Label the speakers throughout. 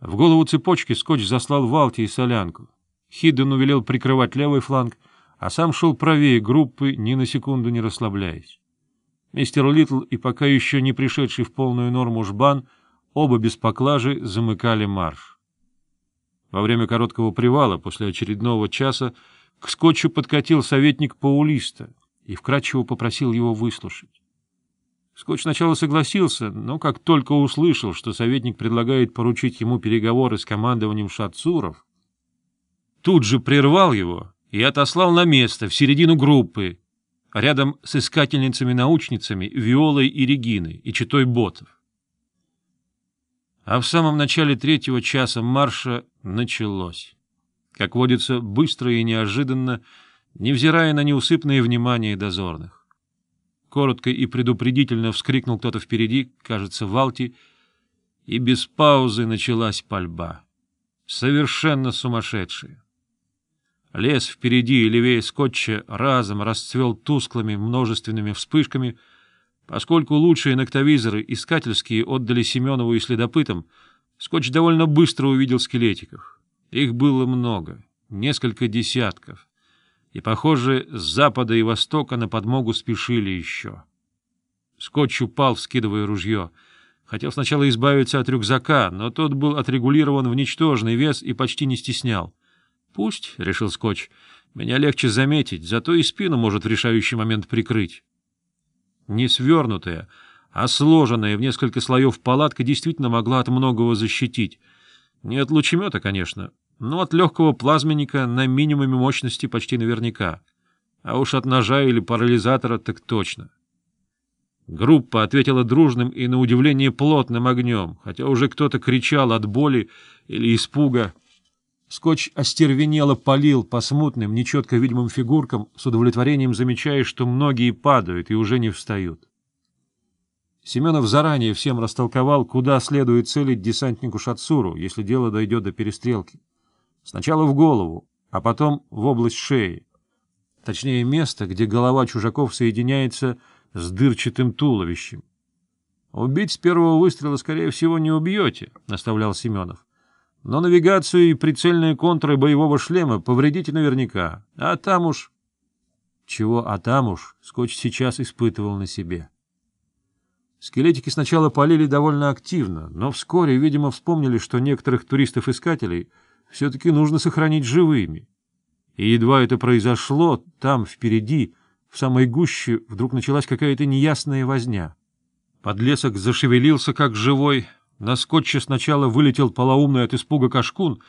Speaker 1: В голову цепочки скотч заслал Валти и солянку. Хидден увелел прикрывать левый фланг, а сам шел правее группы, ни на секунду не расслабляясь. Мистер Литл и пока еще не пришедший в полную норму жбан, оба без поклажи замыкали марш. Во время короткого привала после очередного часа к скотчу подкатил советник Паулиста и вкратчиво попросил его выслушать. Скотч сначала согласился, но как только услышал, что советник предлагает поручить ему переговоры с командованием шатсуров, тут же прервал его и отослал на место, в середину группы, рядом с искательницами-научницами Виолой и Региной и читой ботов. А в самом начале третьего часа марша началось. Как водится, быстро и неожиданно, невзирая на неусыпное внимание дозорных коротко и предупредительно вскрикнул кто-то впереди, кажется, Валти, и без паузы началась пальба. Совершенно сумасшедшая. Лес впереди и левее скотча разом расцвел тусклыми множественными вспышками, поскольку лучшие ноктовизоры искательские отдали Семенову и следопытам, скотч довольно быстро увидел скелетиков. Их было много, несколько десятков и, похоже, с запада и востока на подмогу спешили еще. Скотч упал, вскидывая ружье. Хотел сначала избавиться от рюкзака, но тот был отрегулирован в ничтожный вес и почти не стеснял. — Пусть, — решил Скотч, — меня легче заметить, зато и спину может в решающий момент прикрыть. Не свернутая, а сложенная в несколько слоев палатка действительно могла от многого защитить. Не от лучемета, конечно, но от легкого плазменника на минимуме мощности почти наверняка, а уж от ножа или парализатора так точно. Группа ответила дружным и, на удивление, плотным огнем, хотя уже кто-то кричал от боли или испуга. Скотч остервенело полил по смутным, нечетко видимым фигуркам, с удовлетворением замечая, что многие падают и уже не встают. Семенов заранее всем растолковал, куда следует целить десантнику Шацуру, если дело дойдет до перестрелки. Сначала в голову, а потом в область шеи. Точнее, место, где голова чужаков соединяется с дырчатым туловищем. «Убить с первого выстрела, скорее всего, не убьете», — наставлял Семенов. «Но навигацию и прицельные контуры боевого шлема повредите наверняка. А там уж...» Чего «а там уж» Скотч сейчас испытывал на себе. Скелетики сначала полили довольно активно, но вскоре, видимо, вспомнили, что некоторых туристов-искателей — все-таки нужно сохранить живыми. И едва это произошло, там, впереди, в самой гуще, вдруг началась какая-то неясная возня. Подлесок зашевелился, как живой. На скотче сначала вылетел полоумный от испуга кашкун,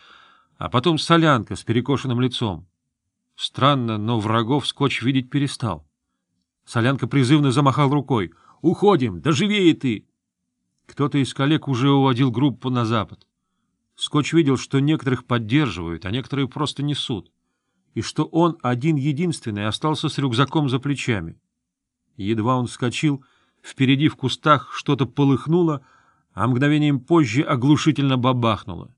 Speaker 1: а потом солянка с перекошенным лицом. Странно, но врагов скотч видеть перестал. Солянка призывно замахал рукой. «Уходим! доживее ты!» Кто-то из коллег уже уводил группу на запад. Скотч видел, что некоторых поддерживают, а некоторые просто несут, и что он один-единственный остался с рюкзаком за плечами. Едва он вскочил, впереди в кустах что-то полыхнуло, а мгновением позже оглушительно бабахнуло.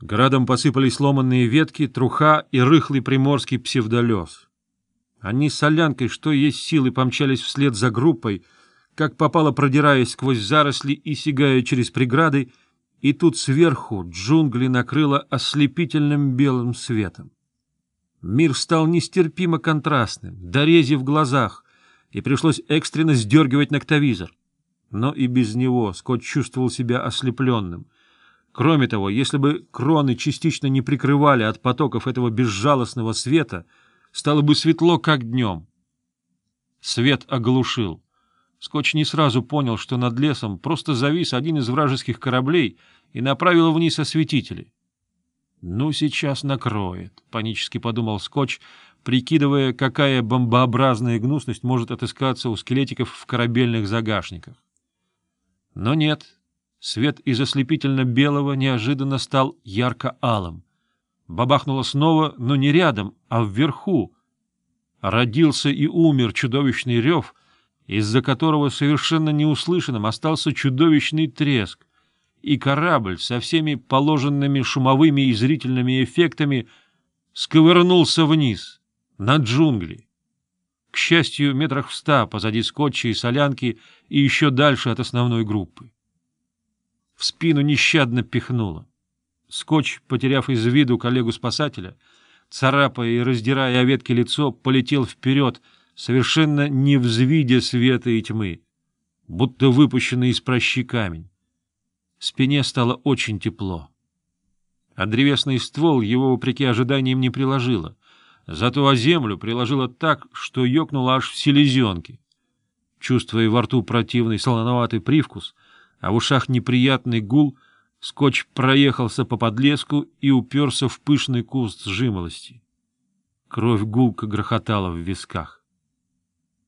Speaker 1: Градом посыпались сломанные ветки, труха и рыхлый приморский псевдолез. Они с солянкой, что есть силы, помчались вслед за группой, как попало продираясь сквозь заросли и сигая через преграды, и тут сверху джунгли накрыло ослепительным белым светом. Мир стал нестерпимо контрастным, дорези в глазах, и пришлось экстренно сдергивать ноктовизор. Но и без него Скотт чувствовал себя ослепленным. Кроме того, если бы кроны частично не прикрывали от потоков этого безжалостного света, стало бы светло, как днем. Свет оглушил. Скотч не сразу понял, что над лесом просто завис один из вражеских кораблей — и направила вниз осветители. «Ну, сейчас накроет», — панически подумал Скотч, прикидывая, какая бомбообразная гнусность может отыскаться у скелетиков в корабельных загашниках. Но нет, свет из ослепительно-белого неожиданно стал ярко-алым. Бабахнуло снова, но не рядом, а вверху. Родился и умер чудовищный рев, из-за которого совершенно неуслышанным остался чудовищный треск и корабль со всеми положенными шумовыми и зрительными эффектами сковырнулся вниз, на джунгли. К счастью, метрах в ста позади скотча и солянки и еще дальше от основной группы. В спину нещадно пихнуло. Скотч, потеряв из виду коллегу-спасателя, царапая и раздирая ветки лицо, полетел вперед, совершенно не взвидя света и тьмы, будто выпущенный из прощи камень спине стало очень тепло. А древесный ствол его, вопреки ожиданиям, не приложило. Зато о землю приложило так, что ёкнуло аж в селезенке. Чувствуя во рту противный солоноватый привкус, а в ушах неприятный гул, скотч проехался по подлеску и уперся в пышный куст жимолости. Кровь гулко грохотала в висках.